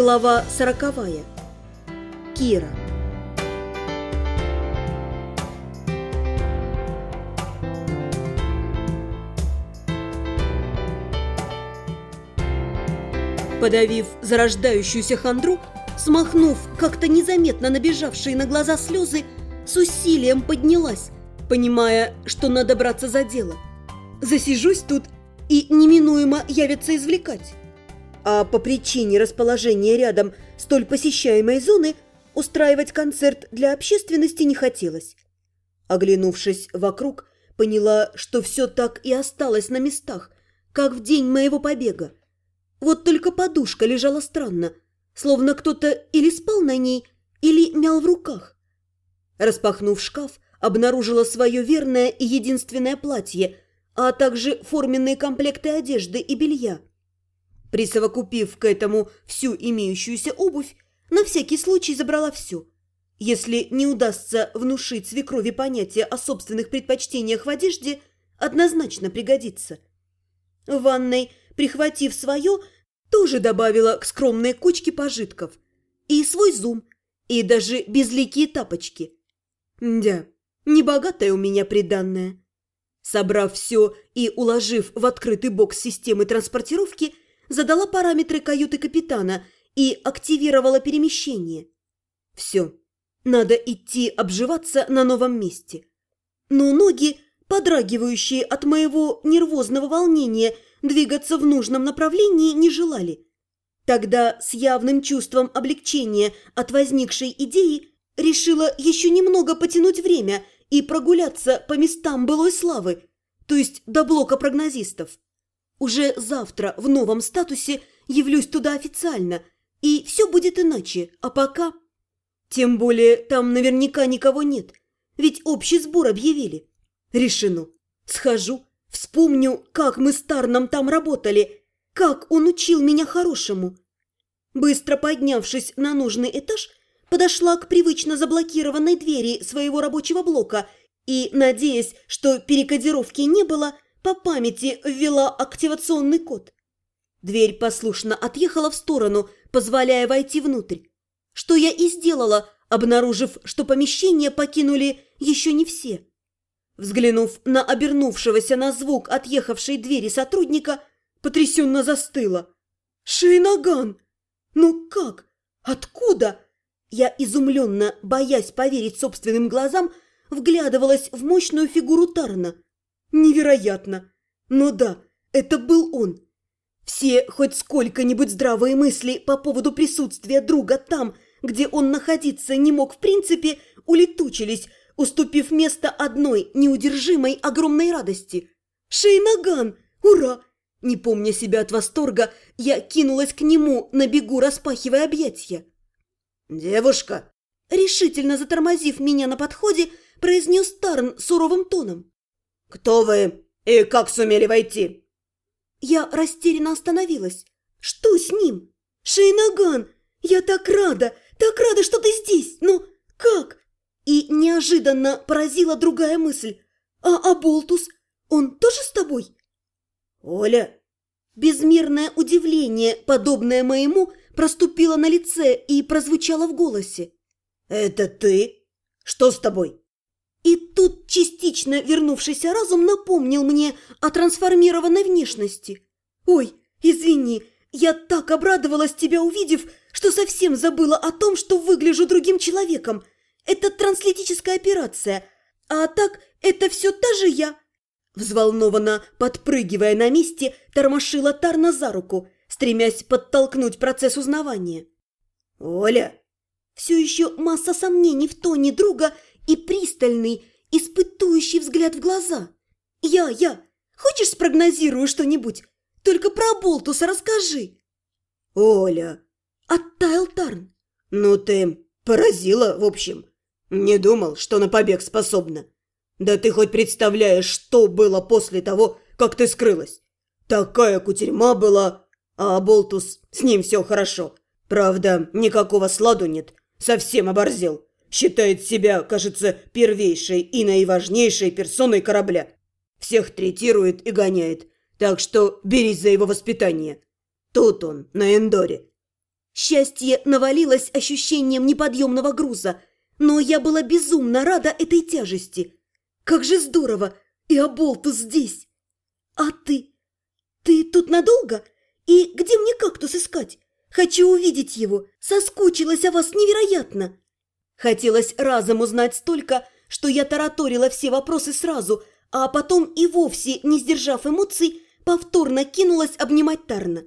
Глава сороковая. Кира. Подавив зарождающуюся хандру, смахнув как-то незаметно набежавшие на глаза слезы, с усилием поднялась, понимая, что надо браться за дело. Засижусь тут и неминуемо явится извлекать. А по причине расположения рядом столь посещаемой зоны устраивать концерт для общественности не хотелось. Оглянувшись вокруг, поняла, что все так и осталось на местах, как в день моего побега. Вот только подушка лежала странно, словно кто-то или спал на ней, или мял в руках. Распахнув шкаф, обнаружила свое верное и единственное платье, а также форменные комплекты одежды и белья. Присовокупив к этому всю имеющуюся обувь, на всякий случай забрала все. Если не удастся внушить свекрови понятие о собственных предпочтениях в одежде, однозначно пригодится. В ванной, прихватив свое, тоже добавила к скромной кучке пожитков. И свой зум, и даже безликие тапочки. Дя, небогатая у меня приданная. Собрав все и уложив в открытый бокс системы транспортировки, задала параметры каюты капитана и активировала перемещение. Все, надо идти обживаться на новом месте. Но ноги, подрагивающие от моего нервозного волнения, двигаться в нужном направлении не желали. Тогда с явным чувством облегчения от возникшей идеи решила еще немного потянуть время и прогуляться по местам былой славы, то есть до блока прогнозистов. Уже завтра в новом статусе явлюсь туда официально, и все будет иначе, а пока... Тем более там наверняка никого нет, ведь общий сбор объявили. Решено. Схожу, вспомню, как мы с Тарном там работали, как он учил меня хорошему. Быстро поднявшись на нужный этаж, подошла к привычно заблокированной двери своего рабочего блока и, надеясь, что перекодировки не было, по памяти ввела активационный код. Дверь послушно отъехала в сторону, позволяя войти внутрь. Что я и сделала, обнаружив, что помещение покинули еще не все. Взглянув на обернувшегося на звук отъехавшей двери сотрудника, потрясенно застыла. «Шейнаган! Ну как? Откуда?» Я изумленно, боясь поверить собственным глазам, вглядывалась в мощную фигуру Тарна – Невероятно! Но да, это был он. Все хоть сколько-нибудь здравые мысли по поводу присутствия друга там, где он находиться не мог в принципе, улетучились, уступив место одной неудержимой огромной радости. «Шейнаган! Ура!» Не помня себя от восторга, я кинулась к нему, на бегу распахивая объятия. «Девушка!» Решительно затормозив меня на подходе, произнес Тарн суровым тоном. «Кто вы и как сумели войти?» Я растерянно остановилась. «Что с ним? Шейнаган! Я так рада, так рада, что ты здесь! Ну, как?» И неожиданно поразила другая мысль. «А Аболтус, он тоже с тобой?» «Оля!» Безмерное удивление, подобное моему, проступило на лице и прозвучало в голосе. «Это ты? Что с тобой?» И тут частично вернувшийся разум напомнил мне о трансформированной внешности. «Ой, извини, я так обрадовалась тебя увидев, что совсем забыла о том, что выгляжу другим человеком. Это транслитическая операция, а так это все та же я». Взволнованно, подпрыгивая на месте, тормошила Тарна за руку, стремясь подтолкнуть процесс узнавания. «Оля!» Все еще масса сомнений в тоне друга – и пристальный, испытующий взгляд в глаза. «Я, я! Хочешь спрогнозирую что-нибудь? Только про Болтуса расскажи!» «Оля!» – оттаял Тарн. «Ну ты поразила, в общем. Не думал, что на побег способна. Да ты хоть представляешь, что было после того, как ты скрылась? Такая кутерьма была, а Болтус, с ним все хорошо. Правда, никакого сладу нет, совсем оборзел. Считает себя, кажется, первейшей и наиважнейшей персоной корабля. Всех третирует и гоняет, так что берись за его воспитание. Тут он, на Эндоре. Счастье навалилось ощущением неподъемного груза, но я была безумно рада этой тяжести. Как же здорово! И Аболтус здесь! А ты? Ты тут надолго? И где мне кактус искать? Хочу увидеть его. Соскучилась о вас невероятно. Хотелось разом узнать столько, что я тараторила все вопросы сразу, а потом и вовсе, не сдержав эмоций, повторно кинулась обнимать Тарна.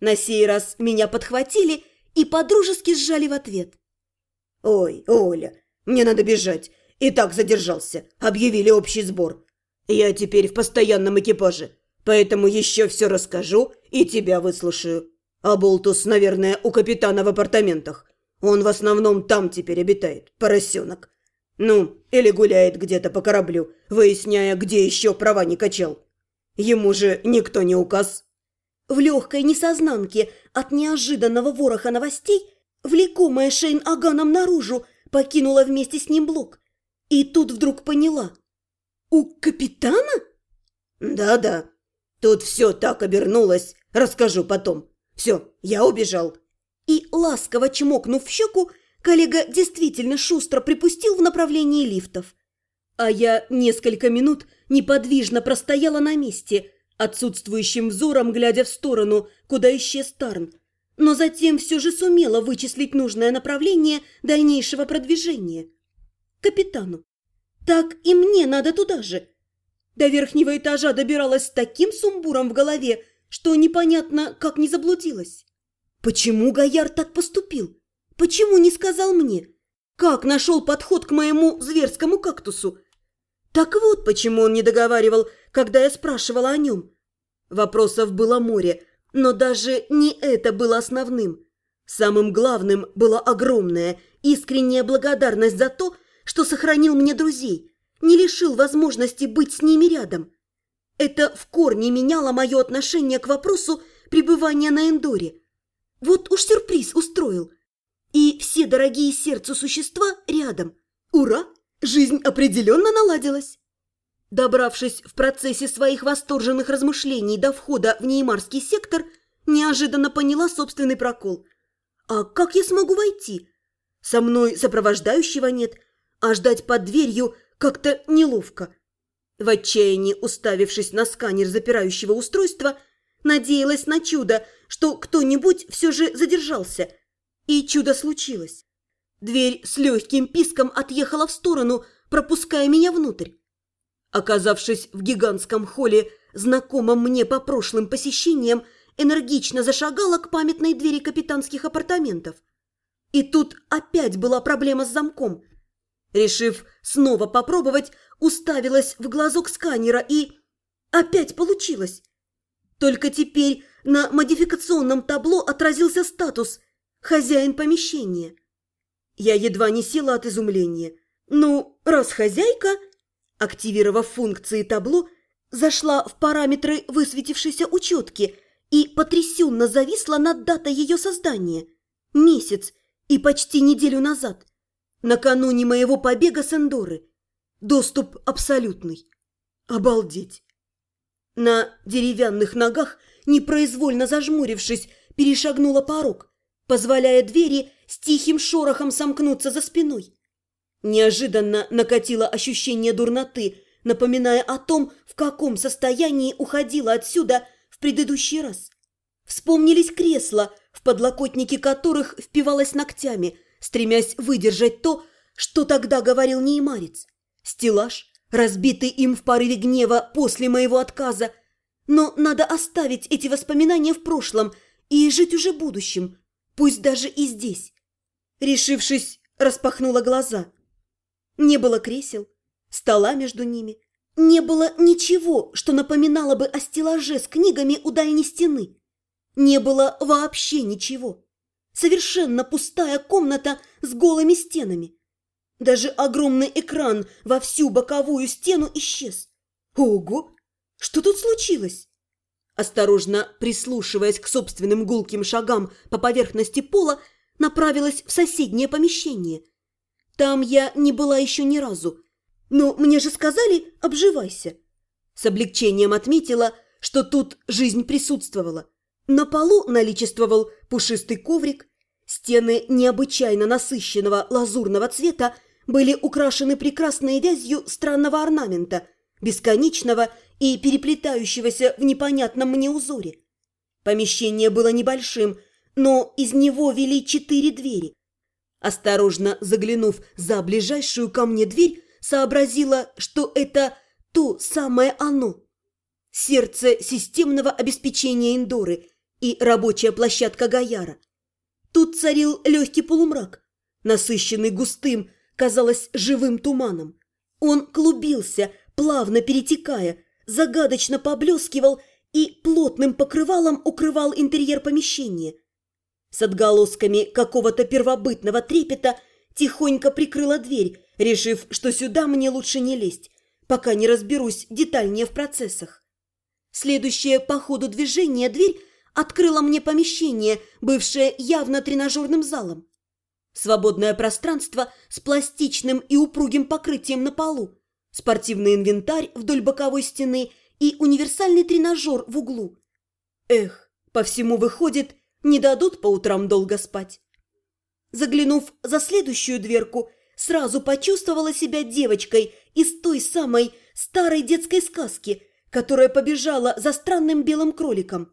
На сей раз меня подхватили и подружески сжали в ответ. «Ой, Оля, мне надо бежать. И так задержался. Объявили общий сбор. Я теперь в постоянном экипаже, поэтому еще все расскажу и тебя выслушаю. А Болтус, наверное, у капитана в апартаментах. Он в основном там теперь обитает, поросенок. Ну, или гуляет где-то по кораблю, выясняя, где еще права не качал. Ему же никто не указ. В легкой несознанке от неожиданного вороха новостей, влекомая Шейн Аганом наружу, покинула вместе с ним блок. И тут вдруг поняла. «У капитана?» «Да-да. Тут все так обернулось. Расскажу потом. Все, я убежал». И, ласково чмокнув в щеку, коллега действительно шустро припустил в направлении лифтов. А я несколько минут неподвижно простояла на месте, отсутствующим взором глядя в сторону, куда исчез Тарн, но затем все же сумела вычислить нужное направление дальнейшего продвижения. Капитану. Так и мне надо туда же. До верхнего этажа добиралась с таким сумбуром в голове, что непонятно, как не заблудилась. Почему Гояр так поступил? Почему не сказал мне? Как нашел подход к моему зверскому кактусу? Так вот, почему он не договаривал, когда я спрашивала о нем. Вопросов было море, но даже не это было основным. Самым главным была огромная, искренняя благодарность за то, что сохранил мне друзей, не лишил возможности быть с ними рядом. Это в корне меняло мое отношение к вопросу пребывания на Эндоре. Вот уж сюрприз устроил. И все дорогие сердцу существа рядом. Ура! Жизнь определенно наладилась. Добравшись в процессе своих восторженных размышлений до входа в Неймарский сектор, неожиданно поняла собственный прокол. А как я смогу войти? Со мной сопровождающего нет, а ждать под дверью как-то неловко. В отчаянии, уставившись на сканер запирающего устройства, надеялась на чудо, что кто-нибудь все же задержался. И чудо случилось. Дверь с легким писком отъехала в сторону, пропуская меня внутрь. Оказавшись в гигантском холле, знакомом мне по прошлым посещениям, энергично зашагала к памятной двери капитанских апартаментов. И тут опять была проблема с замком. Решив снова попробовать, уставилась в глазок сканера и... Опять получилось. Только теперь на модификационном табло отразился статус «Хозяин помещения». Я едва не села от изумления. Ну, раз хозяйка, активировав функции табло, зашла в параметры высветившейся учетки и потрясенно зависла над датой ее создания. Месяц и почти неделю назад. Накануне моего побега с Эндоры. Доступ абсолютный. Обалдеть. На деревянных ногах, непроизвольно зажмурившись, перешагнула порог, позволяя двери с тихим шорохом сомкнуться за спиной. Неожиданно накатило ощущение дурноты, напоминая о том, в каком состоянии уходила отсюда в предыдущий раз. Вспомнились кресла, в подлокотники которых впивалась ногтями, стремясь выдержать то, что тогда говорил Неймарец. Стеллаж, разбитый им в порыве гнева после моего отказа. Но надо оставить эти воспоминания в прошлом и жить уже будущим, пусть даже и здесь. Решившись, распахнула глаза. Не было кресел, стола между ними. Не было ничего, что напоминало бы о стеллаже с книгами у дальней стены. Не было вообще ничего. Совершенно пустая комната с голыми стенами. Даже огромный экран во всю боковую стену исчез. Ого! Что тут случилось? Осторожно прислушиваясь к собственным гулким шагам по поверхности пола, направилась в соседнее помещение. Там я не была еще ни разу. Но мне же сказали «обживайся». С облегчением отметила, что тут жизнь присутствовала. На полу наличествовал пушистый коврик, Стены необычайно насыщенного лазурного цвета были украшены прекрасной вязью странного орнамента, бесконечного и переплетающегося в непонятном мне узоре. Помещение было небольшим, но из него вели четыре двери. Осторожно заглянув за ближайшую ко мне дверь, сообразила, что это то самое оно. Сердце системного обеспечения Индоры и рабочая площадка Гаяра. Тут царил легкий полумрак, насыщенный густым, казалось, живым туманом. Он клубился, плавно перетекая, загадочно поблескивал и плотным покрывалом укрывал интерьер помещения. С отголосками какого-то первобытного трепета тихонько прикрыла дверь, решив, что сюда мне лучше не лезть, пока не разберусь детальнее в процессах. Следующее по ходу движения дверь открыла мне помещение, бывшее явно тренажерным залом. Свободное пространство с пластичным и упругим покрытием на полу, спортивный инвентарь вдоль боковой стены и универсальный тренажер в углу. Эх, по всему выходит, не дадут по утрам долго спать. Заглянув за следующую дверку, сразу почувствовала себя девочкой из той самой старой детской сказки, которая побежала за странным белым кроликом.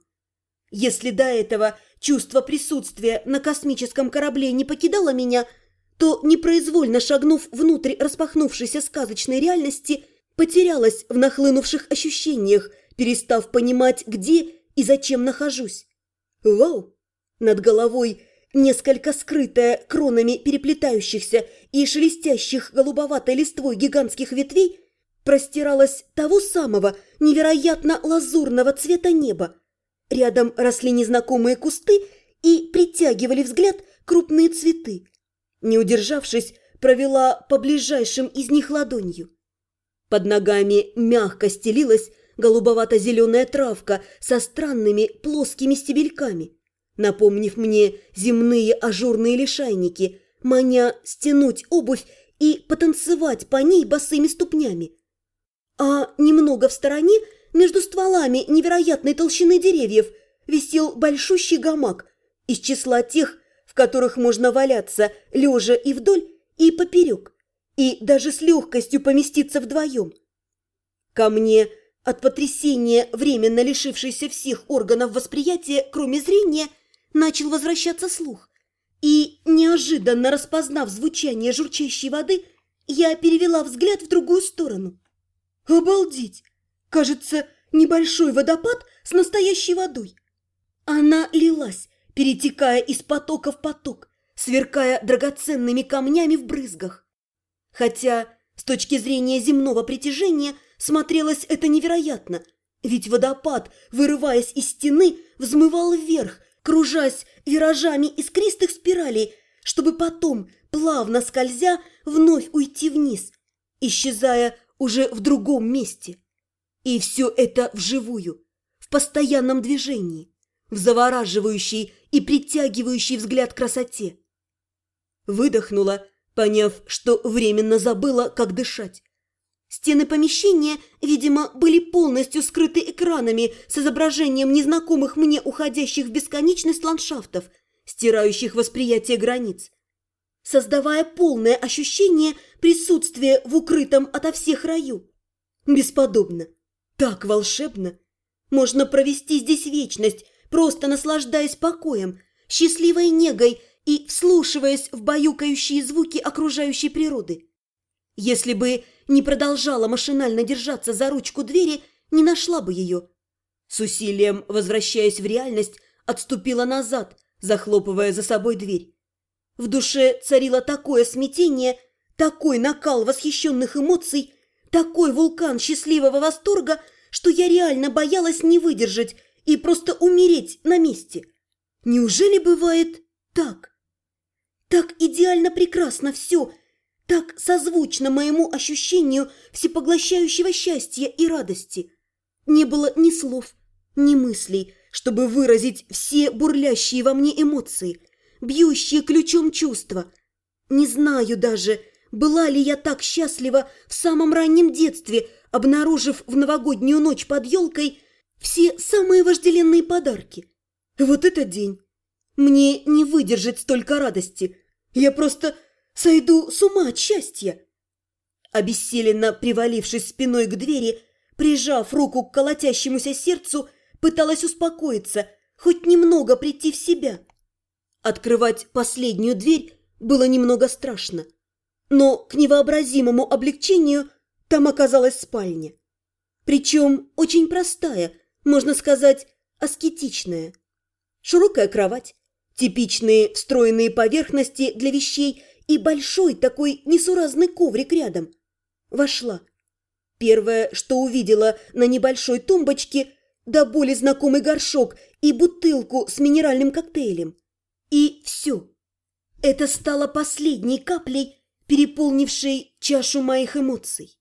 Если до этого чувство присутствия на космическом корабле не покидало меня, то, непроизвольно шагнув внутрь распахнувшейся сказочной реальности, потерялась в нахлынувших ощущениях, перестав понимать, где и зачем нахожусь. Вау! Над головой, несколько скрытая кронами переплетающихся и шелестящих голубоватой листвой гигантских ветвей, простиралось того самого невероятно лазурного цвета неба, Рядом росли незнакомые кусты и притягивали взгляд крупные цветы. Не удержавшись, провела по ближайшим из них ладонью. Под ногами мягко стелилась голубовато-зеленая травка со странными плоскими стебельками, напомнив мне земные ажурные лишайники, маня стянуть обувь и потанцевать по ней босыми ступнями. А немного в стороне между стволами невероятной толщины деревьев висел большущий гамак из числа тех, в которых можно валяться лежа и вдоль, и поперек, и даже с легкостью поместиться вдвоем. Ко мне от потрясения, временно лишившийся всех органов восприятия, кроме зрения, начал возвращаться слух. И, неожиданно распознав звучание журчащей воды, я перевела взгляд в другую сторону. «Обалдеть! Кажется, небольшой водопад с настоящей водой. Она лилась, перетекая из потока в поток, сверкая драгоценными камнями в брызгах. Хотя, с точки зрения земного притяжения, смотрелось это невероятно, ведь водопад, вырываясь из стены, взмывал вверх, кружась виражами искристых спиралей, чтобы потом, плавно скользя, вновь уйти вниз, исчезая уже в другом месте. И все это вживую, в постоянном движении, в завораживающей и притягивающей взгляд красоте. Выдохнула, поняв, что временно забыла, как дышать. Стены помещения, видимо, были полностью скрыты экранами с изображением незнакомых мне уходящих в бесконечность ландшафтов, стирающих восприятие границ, создавая полное ощущение присутствия в укрытом ото всех раю. Бесподобно. Так волшебно! Можно провести здесь вечность, просто наслаждаясь покоем, счастливой негой и вслушиваясь в баюкающие звуки окружающей природы. Если бы не продолжала машинально держаться за ручку двери, не нашла бы ее. С усилием, возвращаясь в реальность, отступила назад, захлопывая за собой дверь. В душе царило такое смятение, такой накал восхищенных эмоций, такой вулкан счастливого восторга, что я реально боялась не выдержать и просто умереть на месте. Неужели бывает так? Так идеально прекрасно все, так созвучно моему ощущению всепоглощающего счастья и радости. Не было ни слов, ни мыслей, чтобы выразить все бурлящие во мне эмоции, бьющие ключом чувства. Не знаю даже, была ли я так счастлива в самом раннем детстве, обнаружив в новогоднюю ночь под елкой все самые вожделенные подарки? Вот это день! Мне не выдержать столько радости. Я просто сойду с ума от счастья. Обессиленно привалившись спиной к двери, прижав руку к колотящемуся сердцу, пыталась успокоиться, хоть немного прийти в себя. Открывать последнюю дверь было немного страшно. Но к невообразимому облегчению там оказалась спальня. Причем очень простая, можно сказать, аскетичная. Широкая кровать, типичные встроенные поверхности для вещей и большой такой несуразный коврик рядом. Вошла. Первое, что увидела на небольшой тумбочке, до боли знакомый горшок и бутылку с минеральным коктейлем. И все. Это стало последней каплей, переполнившей чашу моих эмоций.